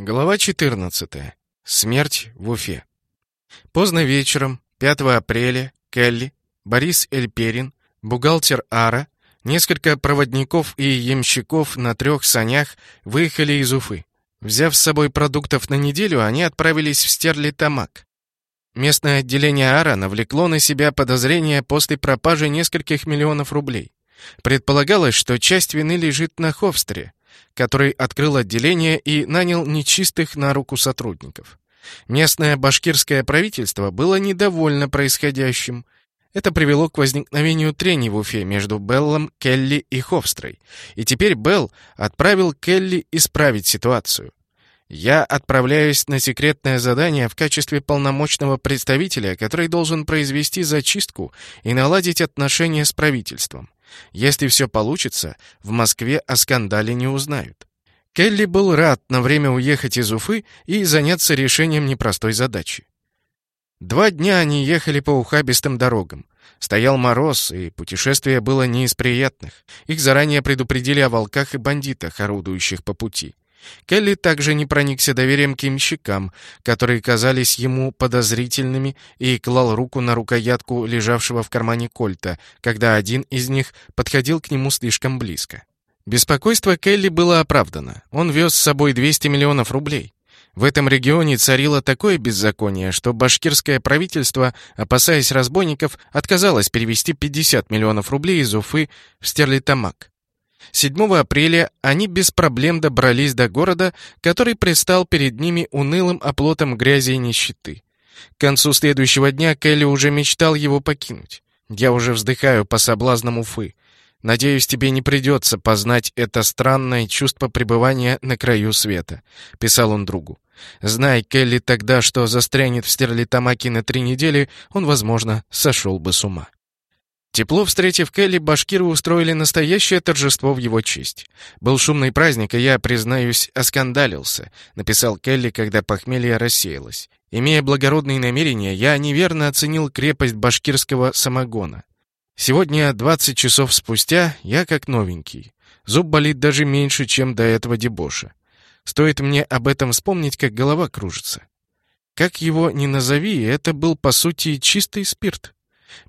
Глава 14. Смерть в Уфе. Поздно вечером, 5 апреля, Келли, Борис Эльперин, бухгалтер Ара, несколько проводников и ямщиков на трех санях выехали из Уфы. Взяв с собой продуктов на неделю, они отправились в Стерлитамак. Местное отделение Ара навлекло на себя подозрения после пропажи нескольких миллионов рублей. Предполагалось, что часть вины лежит на Ховстре, который открыл отделение и нанял нечистых на руку сотрудников. Местное башкирское правительство было недовольно происходящим. Это привело к возникновению трений в Уфе между Беллом, Келли и Хофстрой. И теперь Белл отправил Келли исправить ситуацию. Я отправляюсь на секретное задание в качестве полномочного представителя, который должен произвести зачистку и наладить отношения с правительством. Если все получится, в Москве о скандале не узнают. Келли был рад на время уехать из Уфы и заняться решением непростой задачи. Два дня они ехали по ухабистым дорогам. Стоял мороз, и путешествие было не из приятных. Их заранее предупредили о волках и бандитах, орудующих по пути. Келли также не проникся доверием к имщикам, которые казались ему подозрительными, и клал руку на рукоятку лежавшего в кармане кольта, когда один из них подходил к нему слишком близко. Беспокойство Келли было оправдано. Он вез с собой 200 миллионов рублей. В этом регионе царило такое беззаконие, что башкирское правительство, опасаясь разбойников, отказалось перевести 50 миллионов рублей из Уфы в Стерлитамак. 7 апреля они без проблем добрались до города, который предстал перед ними унылым оплотом грязи и нищеты. К концу следующего дня Келли уже мечтал его покинуть. «Я уже вздыхаю по соблазнам Уфы. Надеюсь, тебе не придется познать это странное чувство пребывания на краю света», — писал он другу. Знай Келли тогда, что застрянет в Стерлитамаке на три недели, он, возможно, сошел бы с ума. Тепло встретив Келли, башкиры устроили настоящее торжество в его честь. Был шумный праздник, и я, признаюсь, оскандалился, написал Келли, когда похмелье рассеялось. Имея благородные намерения, я неверно оценил крепость башкирского самогона. Сегодня, 20 часов спустя, я как новенький. Зуб болит даже меньше, чем до этого дебоша. Стоит мне об этом вспомнить, как голова кружится. Как его ни назови, это был, по сути, чистый спирт.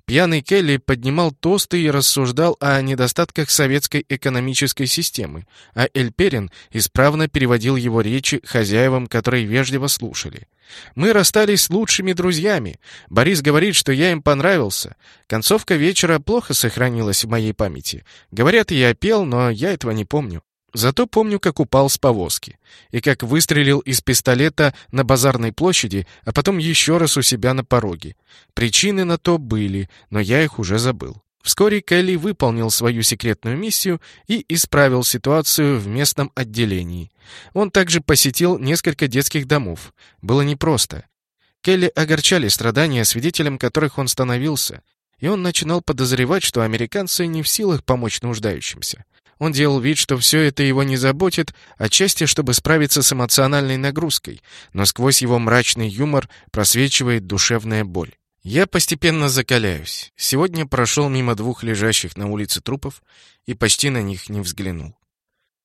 Пьяный Келли поднимал тосты и рассуждал о недостатках советской экономической системы, а Эльперин исправно переводил его речи хозяевам, которые вежливо слушали. «Мы расстались с лучшими друзьями. Борис говорит, что я им понравился. Концовка вечера плохо сохранилась в моей памяти. Говорят, я пел, но я этого не помню. Зато помню, как упал с повозки, и как выстрелил из пистолета на базарной площади, а потом еще раз у себя на пороге. Причины на то были, но я их уже забыл. Вскоре Келли выполнил свою секретную миссию и исправил ситуацию в местном отделении. Он также посетил несколько детских домов. Было непросто. Келли огорчали страдания, свидетелем которых он становился, и он начинал подозревать, что американцы не в силах помочь нуждающимся. Он делал вид, что все это его не заботит, отчасти чтобы справиться с эмоциональной нагрузкой, но сквозь его мрачный юмор просвечивает душевная боль. Я постепенно закаляюсь. Сегодня прошел мимо двух лежащих на улице трупов и почти на них не взглянул.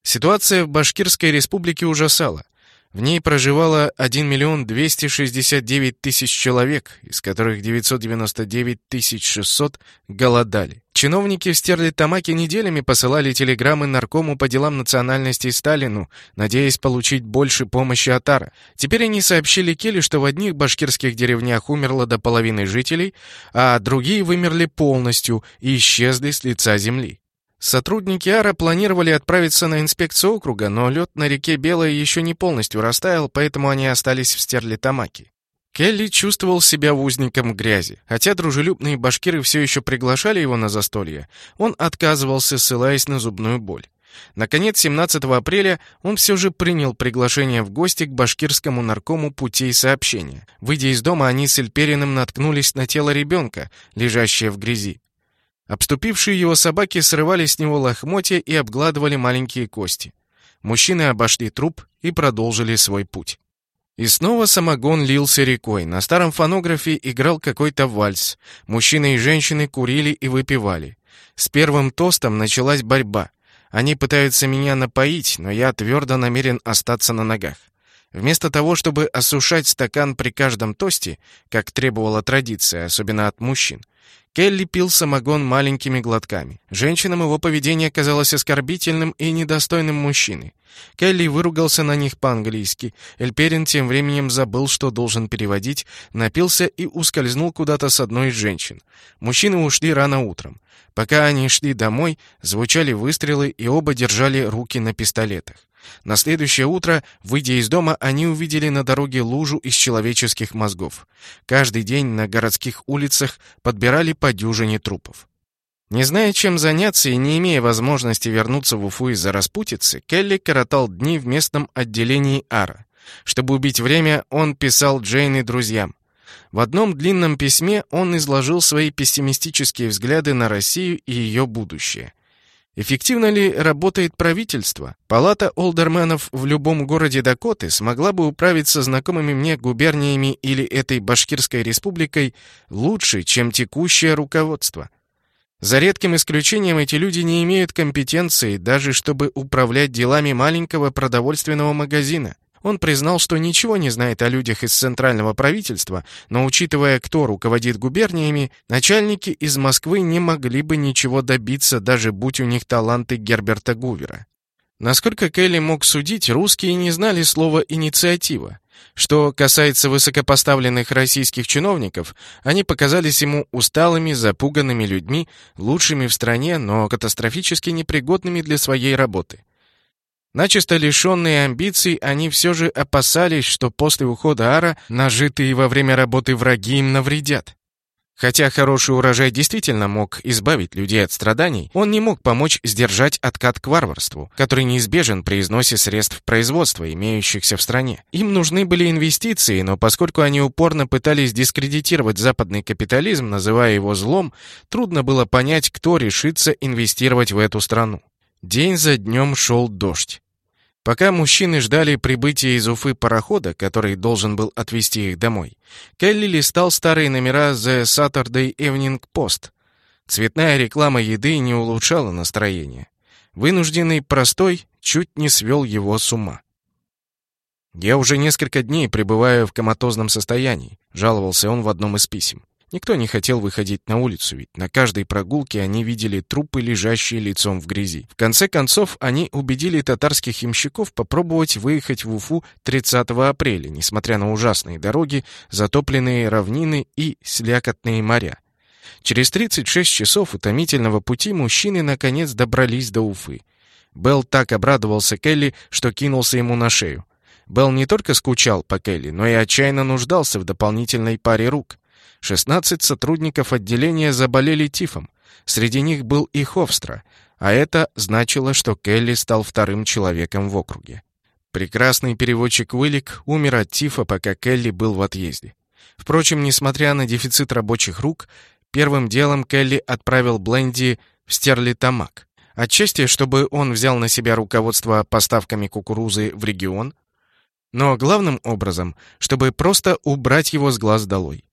Ситуация в Башкирской республике ужасала. В ней проживало 1 миллион 269 тысяч человек, из которых 999 600 голодали. Чиновники в Стерлитамаке неделями посылали телеграммы наркому по делам национальности Сталину, надеясь получить больше помощи от Ара. Теперь они сообщили Келли, что в одних башкирских деревнях умерло до половины жителей, а другие вымерли полностью и исчезли с лица земли. Сотрудники Ара планировали отправиться на инспекцию округа, но лед на реке Белая еще не полностью растаял, поэтому они остались в Стерлитамаке. Келли чувствовал себя узником грязи. Хотя дружелюбные башкиры все еще приглашали его на застолье, он отказывался, ссылаясь на зубную боль. Наконец, 17 апреля он все же принял приглашение в гости к башкирскому наркому путей сообщения. Выйдя из дома, они с Эльпериным наткнулись на тело ребенка, лежащее в грязи. Обступившие его собаки срывали с него лохмотья и обгладывали маленькие кости. Мужчины обошли труп и продолжили свой путь. И снова самогон лился рекой. На старом фонографе играл какой-то вальс. Мужчины и женщины курили и выпивали. С первым тостом началась борьба. Они пытаются меня напоить, но я твердо намерен остаться на ногах. Вместо того, чтобы осушать стакан при каждом тосте, как требовала традиция, особенно от мужчин, Келли пил самогон маленькими глотками. Женщинам его поведение казалось оскорбительным и недостойным мужчины. Келли выругался на них по-английски. Эльперин тем временем забыл, что должен переводить, напился и ускользнул куда-то с одной из женщин. Мужчины ушли рано утром. Пока они шли домой, звучали выстрелы, и оба держали руки на пистолетах. На следующее утро, выйдя из дома, они увидели на дороге лужу из человеческих мозгов. Каждый день на городских улицах подбирали по дюжине трупов. Не зная, чем заняться и не имея возможности вернуться в Уфу из-за распутицы, Келли коротал дни в местном отделении Ара. Чтобы убить время, он писал Джейн и друзьям. В одном длинном письме он изложил свои пессимистические взгляды на Россию и ее будущее – Эффективно ли работает правительство? Палата олдерменов в любом городе Дакоты смогла бы управиться знакомыми мне губерниями или этой башкирской республикой лучше, чем текущее руководство. За редким исключением эти люди не имеют компетенции даже чтобы управлять делами маленького продовольственного магазина. Он признал, что ничего не знает о людях из центрального правительства, но учитывая, кто руководит губерниями, начальники из Москвы не могли бы ничего добиться, даже будь у них таланты Герберта Гувера. Насколько Келли мог судить, русские не знали слова «инициатива». Что касается высокопоставленных российских чиновников, они показались ему усталыми, запуганными людьми, лучшими в стране, но катастрофически непригодными для своей работы. Начисто лишенные амбиций, они все же опасались, что после ухода Ара нажитые во время работы враги им навредят. Хотя хороший урожай действительно мог избавить людей от страданий, он не мог помочь сдержать откат к варварству, который неизбежен при износе средств производства, имеющихся в стране. Им нужны были инвестиции, но поскольку они упорно пытались дискредитировать западный капитализм, называя его злом, трудно было понять, кто решится инвестировать в эту страну. День за днем шел дождь. Пока мужчины ждали прибытия из Уфы парохода, который должен был отвезти их домой, Келли листал старые номера The Saturday Evening Post. Цветная реклама еды не улучшала настроение. Вынужденный простой чуть не свел его с ума. «Я уже несколько дней пребываю в коматозном состоянии», — жаловался он в одном из писем. Никто не хотел выходить на улицу, ведь на каждой прогулке они видели трупы, лежащие лицом в грязи. В конце концов, они убедили татарских ямщиков попробовать выехать в Уфу 30 апреля, несмотря на ужасные дороги, затопленные равнины и слякотные моря. Через 36 часов утомительного пути мужчины наконец добрались до Уфы. Белл так обрадовался Келли, что кинулся ему на шею. Белл не только скучал по Келли, но и отчаянно нуждался в дополнительной паре рук. 16 сотрудников отделения заболели тифом. Среди них был и Ховстра, а это значило, что Келли стал вторым человеком в округе. Прекрасный переводчик Уиллик умер от тифа, пока Келли был в отъезде. Впрочем, несмотря на дефицит рабочих рук, первым делом Келли отправил Бленди в Стерлитамак. Отчасти, чтобы он взял на себя руководство поставками кукурузы в регион, но главным образом, чтобы просто убрать его с глаз долой.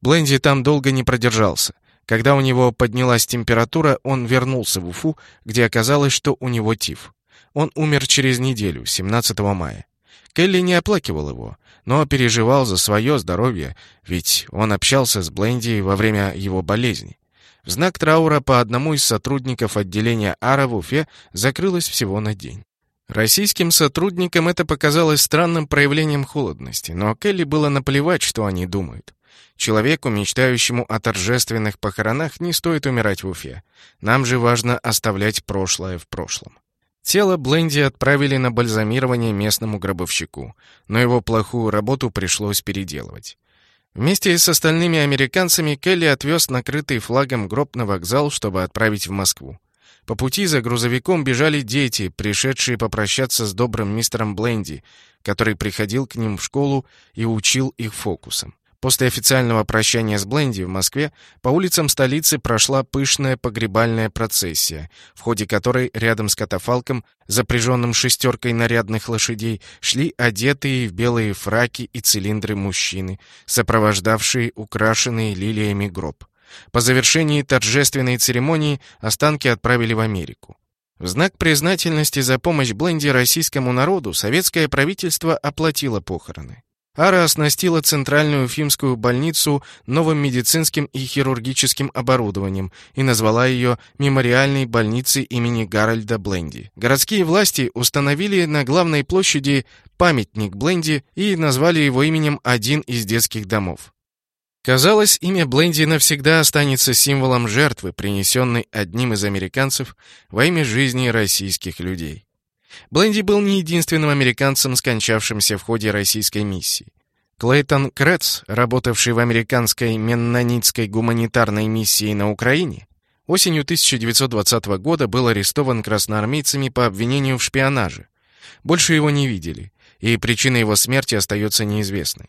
Бленди там долго не продержался. Когда у него поднялась температура, он вернулся в Уфу, где оказалось, что у него тиф. Он умер через неделю, 17 мая. Келли не оплакивал его, но переживал за свое здоровье, ведь он общался с Бленди во время его болезни. В знак траура по одному из сотрудников отделения Ара в Уфе закрылось всего на день. Российским сотрудникам это показалось странным проявлением холодности, но Келли было наплевать, что они думают. Человеку, мечтающему о торжественных похоронах, не стоит умирать в Уфе. Нам же важно оставлять прошлое в прошлом. Тело Бленди отправили на бальзамирование местному гробовщику, но его плохую работу пришлось переделывать. Вместе с остальными американцами Келли отвез накрытый флагом гроб на вокзал, чтобы отправить в Москву. По пути за грузовиком бежали дети, пришедшие попрощаться с добрым мистером Бленди, который приходил к ним в школу и учил их фокусам. После официального прощания с Бленди в Москве по улицам столицы прошла пышная погребальная процессия, в ходе которой рядом с катафалком, запряженным шестеркой нарядных лошадей, шли одетые в белые фраки и цилиндры мужчины, сопровождавшие украшенный лилиями гроб. По завершении торжественной церемонии останки отправили в Америку. В знак признательности за помощь Бленди российскому народу советское правительство оплатило похороны. Ара оснастила центральную Уфимскую больницу новым медицинским и хирургическим оборудованием и назвала ее Мемориальной больницей имени Гарольда Бленди. Городские власти установили на главной площади памятник Бленди и назвали его именем один из детских домов. Казалось, имя Бленди навсегда останется символом жертвы, принесенной одним из американцев во имя жизни российских людей. Бленди был не единственным американцем, скончавшимся в ходе российской миссии. Клейтон Кретц, работавший в американской меннонитской гуманитарной миссии на Украине, осенью 1920 года был арестован красноармейцами по обвинению в шпионаже. Больше его не видели, и причина его смерти остается неизвестной.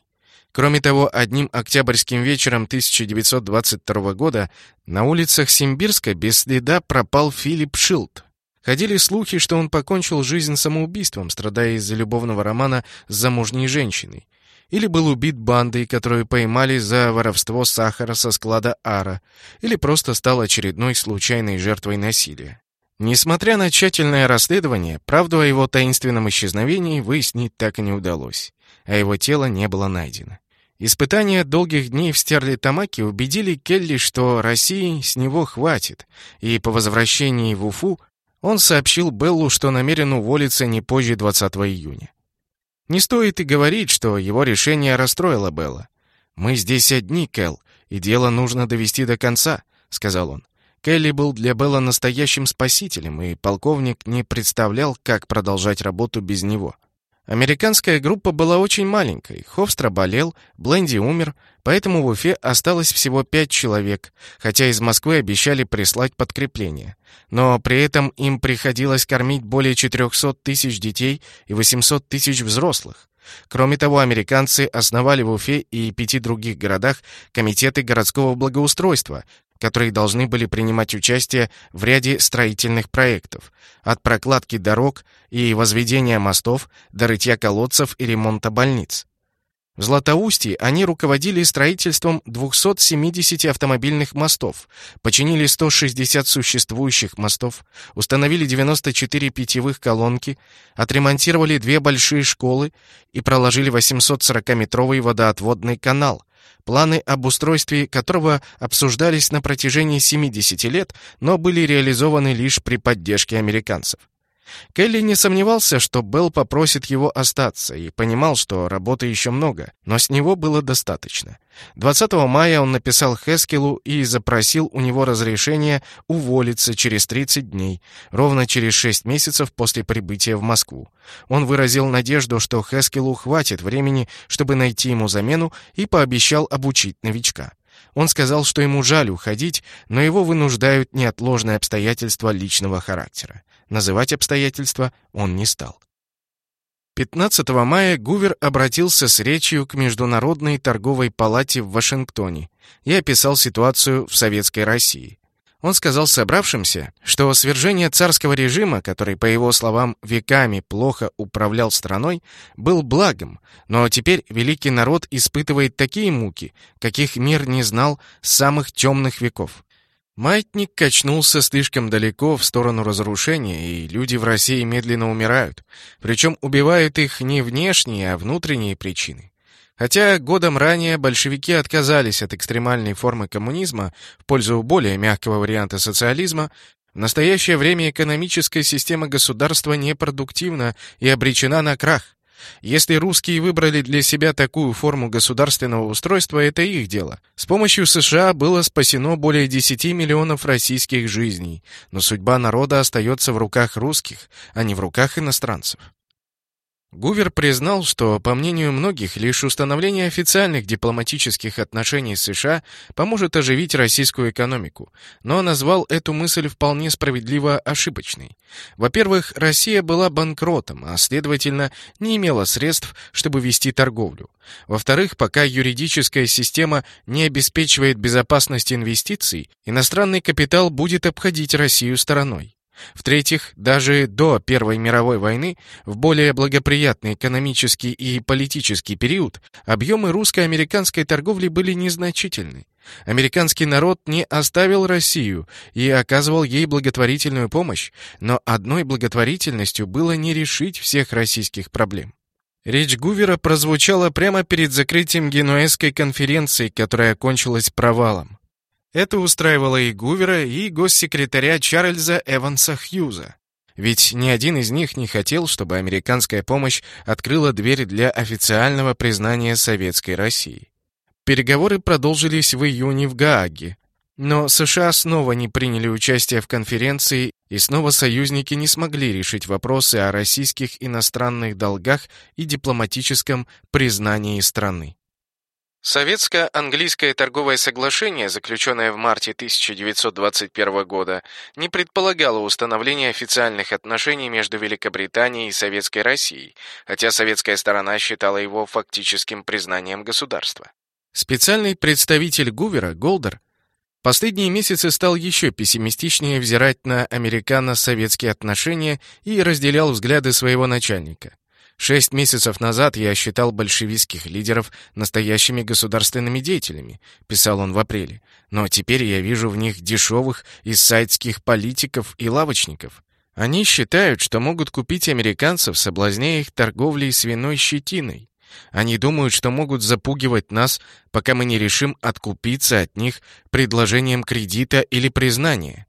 Кроме того, одним октябрьским вечером 1922 года на улицах Симбирска без следа пропал Филипп Шилд, Ходили слухи, что он покончил жизнь самоубийством, страдая из-за любовного романа с замужней женщиной. Или был убит бандой, которую поймали за воровство сахара со склада Ара, или просто стал очередной случайной жертвой насилия. Несмотря на тщательное расследование, правду о его таинственном исчезновении выяснить так и не удалось, а его тело не было найдено. Испытания долгих дней в Стерлитамаке убедили Келли, что России с него хватит, и по возвращении в Уфу он сообщил Беллу, что намерен уволиться не позже 20 июня. Не стоит и говорить, что его решение расстроило Белла. «Мы здесь одни, Кэл, и дело нужно довести до конца», — сказал он. Келли был для Белла настоящим спасителем, и полковник не представлял, как продолжать работу без него. Американская группа была очень маленькой. Ховстра болел, Бленди умер, поэтому в Уфе осталось всего пять человек, хотя из Москвы обещали прислать подкрепление. Но при этом им приходилось кормить более 400 тысяч детей и 800 тысяч взрослых. Кроме того, американцы основали в Уфе и пяти других городах комитеты городского благоустройства, которые должны были принимать участие в ряде строительных проектов, от прокладки дорог и возведения мостов до рытья колодцев и ремонта больниц. В Златоустье они руководили строительством 270 автомобильных мостов, починили 160 существующих мостов, установили 94 питьевых колонки, отремонтировали две большие школы и проложили 840-метровый водоотводный канал, планы об устройстве которого обсуждались на протяжении 70 лет, но были реализованы лишь при поддержке американцев. Келли не сомневался, что Белл попросит его остаться, и понимал, что работы еще много, но с него было достаточно. 20 мая он написал Хескелу и запросил у него разрешение уволиться через 30 дней, ровно через 6 месяцев после прибытия в Москву. Он выразил надежду, что Хескелу хватит времени, чтобы найти ему замену, и пообещал обучить новичка. Он сказал, что ему жаль уходить, но его вынуждают неотложные обстоятельства личного характера. Называть обстоятельства он не стал. 15 мая Гувер обратился с речью к Международной торговой палате в Вашингтоне и описал ситуацию в Советской России. Он сказал собравшимся, что свержение царского режима, который, по его словам, веками плохо управлял страной, был благом, но теперь великий народ испытывает такие муки, каких мир не знал с самых темных веков. Маятник качнулся слишком далеко в сторону разрушения, и люди в России медленно умирают. Причем убивают их не внешние, а внутренние причины. Хотя годом ранее большевики отказались от экстремальной формы коммунизма в пользу более мягкого варианта социализма, в настоящее время экономическая система государства непродуктивна и обречена на крах. Если русские выбрали для себя такую форму государственного устройства, это их дело. С помощью США было спасено более 10 миллионов российских жизней, но судьба народа остается в руках русских, а не в руках иностранцев. Гувер признал, что, по мнению многих, лишь установление официальных дипломатических отношений с США поможет оживить российскую экономику, но назвал эту мысль вполне справедливо ошибочной. Во-первых, Россия была банкротом, а, следовательно, не имела средств, чтобы вести торговлю. Во-вторых, пока юридическая система не обеспечивает безопасность инвестиций, иностранный капитал будет обходить Россию стороной. В-третьих, даже до Первой мировой войны, в более благоприятный экономический и политический период, объемы русско-американской торговли были незначительны. Американский народ не оставил Россию и оказывал ей благотворительную помощь, но одной благотворительностью было не решить всех российских проблем. Речь Гувера прозвучала прямо перед закрытием Генуэзской конференции, которая окончилась провалом. Это устраивало и Гувера, и госсекретаря Чарльза Эванса Хьюза. Ведь ни один из них не хотел, чтобы американская помощь открыла дверь для официального признания Советской России. Переговоры продолжились в июне в Гааге. Но США снова не приняли участие в конференции, и снова союзники не смогли решить вопросы о российских иностранных долгах и дипломатическом признании страны. Советско-английское торговое соглашение, заключенное в марте 1921 года, не предполагало установления официальных отношений между Великобританией и Советской Россией, хотя советская сторона считала его фактическим признанием государства. Специальный представитель Гувера, Голдер, последние месяцы стал еще пессимистичнее взирать на американо-советские отношения и разделял взгляды своего начальника. Шесть месяцев назад я считал большевистских лидеров настоящими государственными деятелями, писал он в апреле. Но теперь я вижу в них дешевых иссайдских политиков и лавочников. Они считают, что могут купить американцев, соблазняя их торговлей свиной щетиной. Они думают, что могут запугивать нас, пока мы не решим откупиться от них предложением кредита или признания.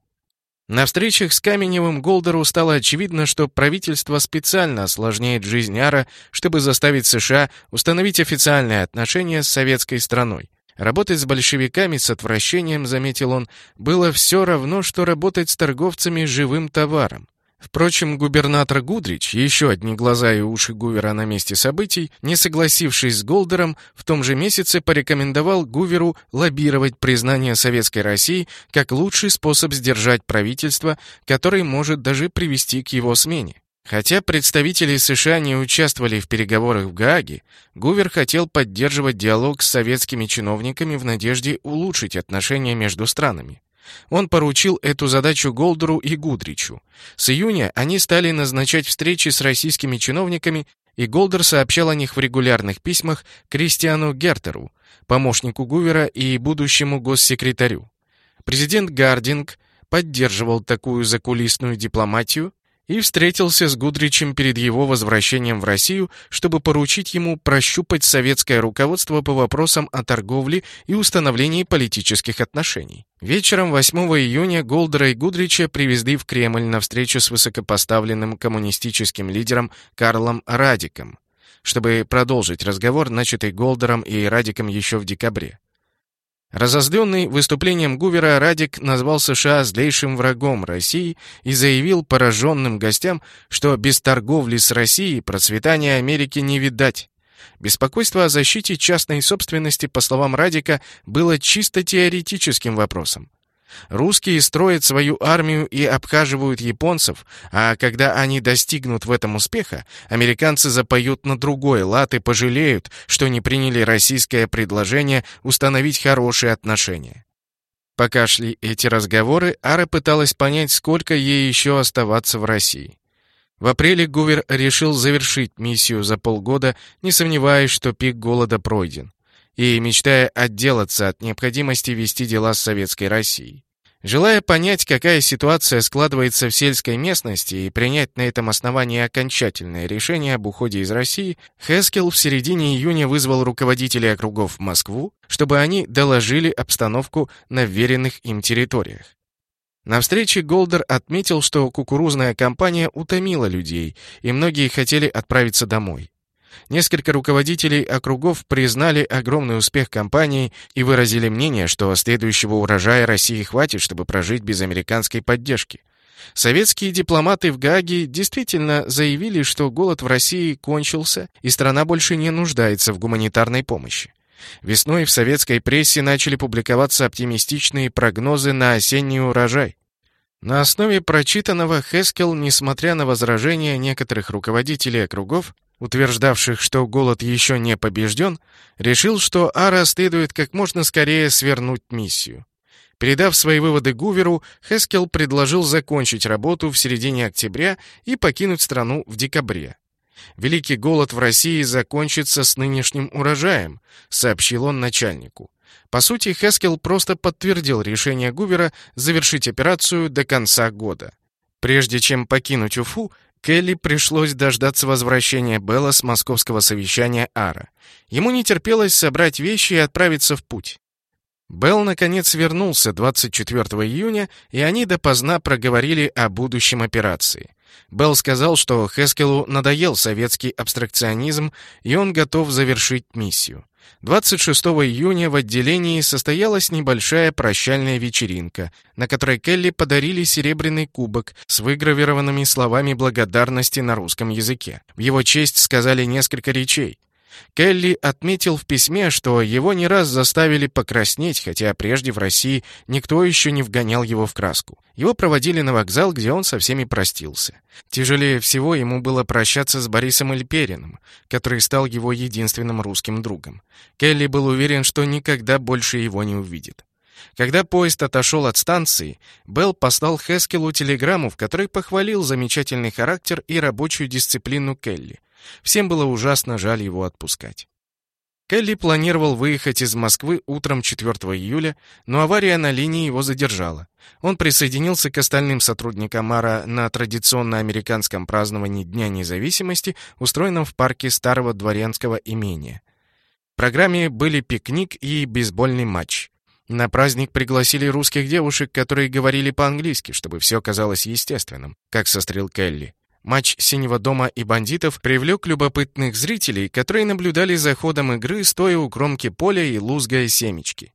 На встречах с Каменевым Голдеру стало очевидно, что правительство специально осложняет жизнь Ара, чтобы заставить США установить официальные отношения с советской страной. Работать с большевиками с отвращением, заметил он, было все равно, что работать с торговцами живым товаром. Впрочем, губернатор Гудрич, еще одни глаза и уши Гувера на месте событий, не согласившись с Голдером, в том же месяце порекомендовал Гуверу лоббировать признание Советской России как лучший способ сдержать правительство, который может даже привести к его смене. Хотя представители США не участвовали в переговорах в Гааге, Гувер хотел поддерживать диалог с советскими чиновниками в надежде улучшить отношения между странами. Он поручил эту задачу Голдеру и Гудричу. С июня они стали назначать встречи с российскими чиновниками, и Голдер сообщал о них в регулярных письмах Кристиану Гертеру, помощнику Гувера и будущему госсекретарю. Президент Гардинг поддерживал такую закулисную дипломатию, и встретился с Гудричем перед его возвращением в Россию, чтобы поручить ему прощупать советское руководство по вопросам о торговле и установлении политических отношений. Вечером 8 июня Голдера и Гудрича привезли в Кремль на встречу с высокопоставленным коммунистическим лидером Карлом Радиком, чтобы продолжить разговор, начатый Голдером и Радиком еще в декабре. Разозленный выступлением Гувера, Радик назвал США злейшим врагом России и заявил пораженным гостям, что без торговли с Россией процветания Америки не видать. Беспокойство о защите частной собственности, по словам Радика, было чисто теоретическим вопросом. Русские строят свою армию и обхаживают японцев, а когда они достигнут в этом успеха, американцы запоют на другой лад и пожалеют, что не приняли российское предложение установить хорошие отношения. Пока шли эти разговоры, Ара пыталась понять, сколько ей еще оставаться в России. В апреле Гувер решил завершить миссию за полгода, не сомневаясь, что пик голода пройден и мечтая отделаться от необходимости вести дела с Советской Россией. Желая понять, какая ситуация складывается в сельской местности и принять на этом основании окончательное решение об уходе из России, Хескел в середине июня вызвал руководителей округов в Москву, чтобы они доложили обстановку на веренных им территориях. На встрече Голдер отметил, что кукурузная кампания утомила людей, и многие хотели отправиться домой. Несколько руководителей округов признали огромный успех компании и выразили мнение, что следующего урожая России хватит, чтобы прожить без американской поддержки. Советские дипломаты в Гааге действительно заявили, что голод в России кончился, и страна больше не нуждается в гуманитарной помощи. Весной в советской прессе начали публиковаться оптимистичные прогнозы на осенний урожай. На основе прочитанного Хескел, несмотря на возражения некоторых руководителей округов, утверждавших, что голод еще не побежден, решил, что Ара следует как можно скорее свернуть миссию. Передав свои выводы Гуверу, Хескел предложил закончить работу в середине октября и покинуть страну в декабре. «Великий голод в России закончится с нынешним урожаем», — сообщил он начальнику. По сути, Хескел просто подтвердил решение Гувера завершить операцию до конца года. Прежде чем покинуть Уфу, Келли пришлось дождаться возвращения Белла с московского совещания Ара. Ему не терпелось собрать вещи и отправиться в путь. Белл, наконец, вернулся 24 июня, и они допоздна проговорили о будущем операции. Белл сказал, что Хескелу надоел советский абстракционизм, и он готов завершить миссию. 26 июня в отделении состоялась небольшая прощальная вечеринка, на которой Келли подарили серебряный кубок с выгравированными словами благодарности на русском языке. В его честь сказали несколько речей. Келли отметил в письме, что его не раз заставили покраснеть, хотя прежде в России никто еще не вгонял его в краску. Его проводили на вокзал, где он со всеми простился. Тяжелее всего ему было прощаться с Борисом Эльпериным, который стал его единственным русским другом. Келли был уверен, что никогда больше его не увидит. Когда поезд отошел от станции, Белл послал Хескелу телеграмму, в которой похвалил замечательный характер и рабочую дисциплину Келли — Всем было ужасно жаль его отпускать. Келли планировал выехать из Москвы утром 4 июля, но авария на линии его задержала. Он присоединился к остальным сотрудникам МАРА на традиционно американском праздновании Дня независимости, устроенном в парке старого дворянского имения. В программе были пикник и бейсбольный матч. На праздник пригласили русских девушек, которые говорили по-английски, чтобы все казалось естественным, как сострил Келли. Матч «Синего дома» и «Бандитов» привлек любопытных зрителей, которые наблюдали за ходом игры, стоя у кромки поля и лузгая семечки.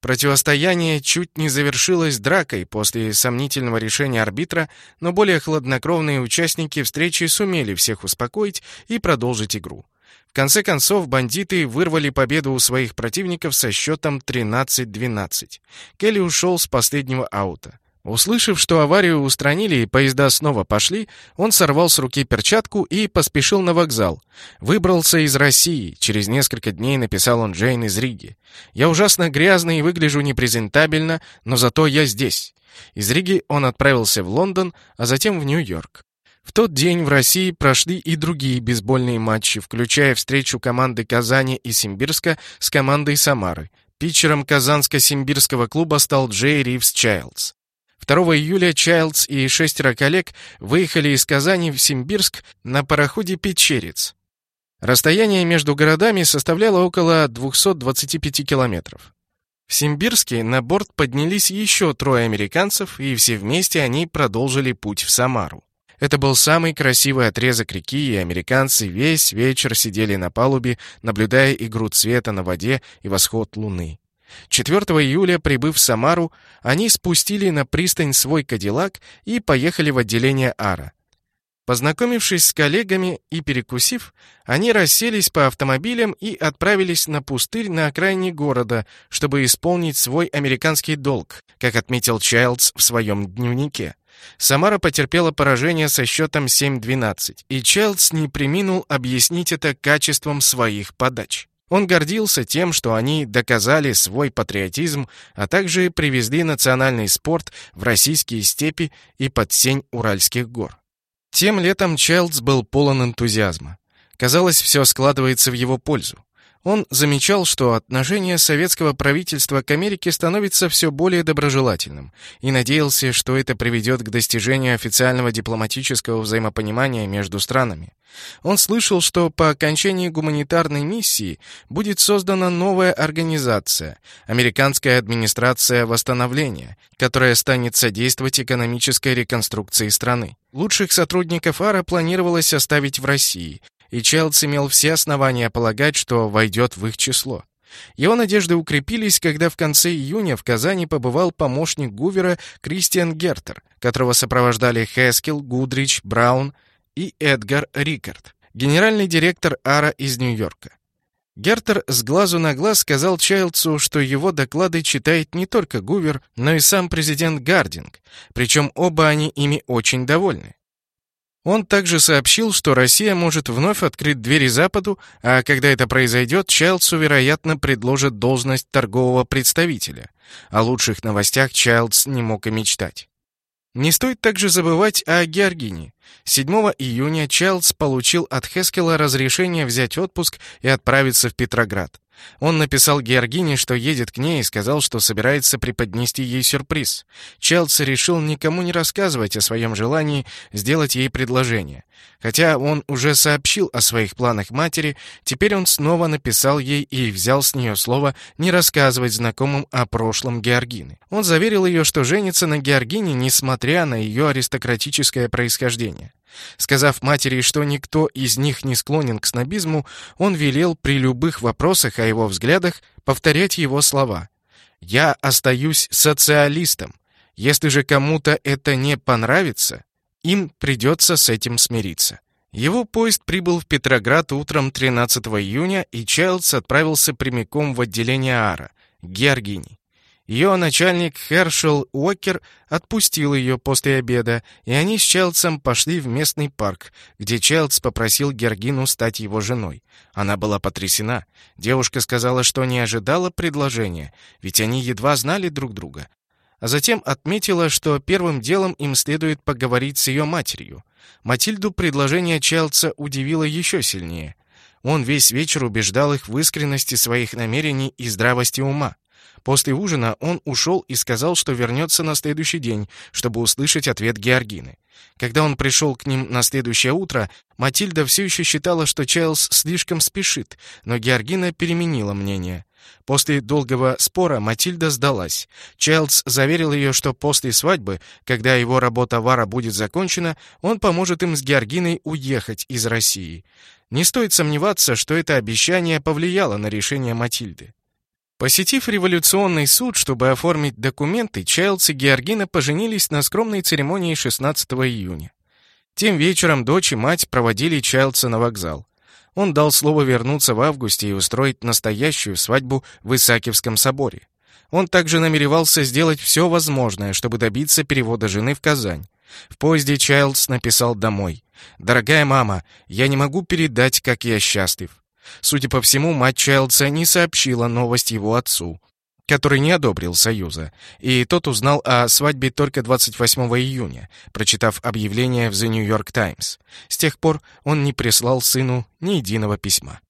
Противостояние чуть не завершилось дракой после сомнительного решения арбитра, но более хладнокровные участники встречи сумели всех успокоить и продолжить игру. В конце концов, бандиты вырвали победу у своих противников со счетом 13-12. Келли ушел с последнего аута. Услышав, что аварию устранили и поезда снова пошли, он сорвал с руки перчатку и поспешил на вокзал. Выбрался из России. Через несколько дней написал он Джейн из Риги. «Я ужасно грязный и выгляжу непрезентабельно, но зато я здесь». Из Риги он отправился в Лондон, а затем в Нью-Йорк. В тот день в России прошли и другие бейсбольные матчи, включая встречу команды Казани и Симбирска с командой Самары. Питчером Казанско-Симбирского клуба стал Джей Ривз Чайлдс. 2 июля Чайлдс и шестеро коллег выехали из Казани в Симбирск на пароходе «Печерец». Расстояние между городами составляло около 225 километров. В Симбирске на борт поднялись еще трое американцев, и все вместе они продолжили путь в Самару. Это был самый красивый отрезок реки, и американцы весь вечер сидели на палубе, наблюдая игру цвета на воде и восход луны. 4 июля, прибыв в Самару, они спустили на пристань свой кадиллак и поехали в отделение Ара. Познакомившись с коллегами и перекусив, они расселись по автомобилям и отправились на пустырь на окраине города, чтобы исполнить свой американский долг, как отметил Чайлдс в своем дневнике. Самара потерпела поражение со счетом 7-12, и Чайлдс не приминул объяснить это качеством своих подач. Он гордился тем, что они доказали свой патриотизм, а также привезли национальный спорт в российские степи и под сень Уральских гор. Тем летом Чайлдс был полон энтузиазма. Казалось, все складывается в его пользу. Он замечал, что отношение советского правительства к Америке становится все более доброжелательным, и надеялся, что это приведет к достижению официального дипломатического взаимопонимания между странами. Он слышал, что по окончании гуманитарной миссии будет создана новая организация – Американская администрация восстановления, которая станет содействовать экономической реконструкции страны. Лучших сотрудников АРА планировалось оставить в России, и Челдс имел все основания полагать, что войдет в их число. Его надежды укрепились, когда в конце июня в Казани побывал помощник Гувера Кристиан Гертер, которого сопровождали Хескел, Гудрич, Браун и Эдгар Рикард, генеральный директор АРА из Нью-Йорка. Гертер с глазу на глаз сказал Чайлдсу, что его доклады читает не только Гувер, но и сам президент Гардинг, причем оба они ими очень довольны. Он также сообщил, что Россия может вновь открыть двери Западу, а когда это произойдет, Чайлдсу, вероятно, предложат должность торгового представителя. О лучших новостях Чайлдс не мог и мечтать. Не стоит также забывать о Георгине. 7 июня Чайлдс получил от Хескела разрешение взять отпуск и отправиться в Петроград. Он написал Георгине, что едет к ней и сказал, что собирается преподнести ей сюрприз. Челси решил никому не рассказывать о своем желании сделать ей предложение. Хотя он уже сообщил о своих планах матери, теперь он снова написал ей и взял с нее слово не рассказывать знакомым о прошлом Георгины. Он заверил ее, что женится на Георгине, несмотря на ее аристократическое происхождение. Сказав матери, что никто из них не склонен к снобизму, он велел при любых вопросах о его взглядах повторять его слова. «Я остаюсь социалистом. Если же кому-то это не понравится, им придется с этим смириться». Его поезд прибыл в Петроград утром 13 июня, и Чайлдс отправился прямиком в отделение Ара, Георгини. Ее начальник Хершел Уокер отпустил ее после обеда, и они с Челдсом пошли в местный парк, где Челдс попросил Гергину стать его женой. Она была потрясена. Девушка сказала, что не ожидала предложения, ведь они едва знали друг друга. А затем отметила, что первым делом им следует поговорить с ее матерью. Матильду предложение Челдса удивило еще сильнее. Он весь вечер убеждал их в искренности своих намерений и здравости ума. После ужина он ушел и сказал, что вернется на следующий день, чтобы услышать ответ Георгины. Когда он пришел к ним на следующее утро, Матильда все еще считала, что Чайлз слишком спешит, но Георгина переменила мнение. После долгого спора Матильда сдалась. Чайлдс заверил ее, что после свадьбы, когда его работа Вара будет закончена, он поможет им с Георгиной уехать из России. Не стоит сомневаться, что это обещание повлияло на решение Матильды. Посетив революционный суд, чтобы оформить документы, Чайлдс и Георгина поженились на скромной церемонии 16 июня. Тем вечером дочь и мать проводили Чайлдса на вокзал. Он дал слово вернуться в августе и устроить настоящую свадьбу в Исаакиевском соборе. Он также намеревался сделать все возможное, чтобы добиться перевода жены в Казань. В поезде Чайлдс написал домой. «Дорогая мама, я не могу передать, как я счастлив. Судя по всему, мать Чайлдса не сообщила новость его отцу, который не одобрил союза, и тот узнал о свадьбе только 28 июня, прочитав объявление в The New York Times. С тех пор он не прислал сыну ни единого письма.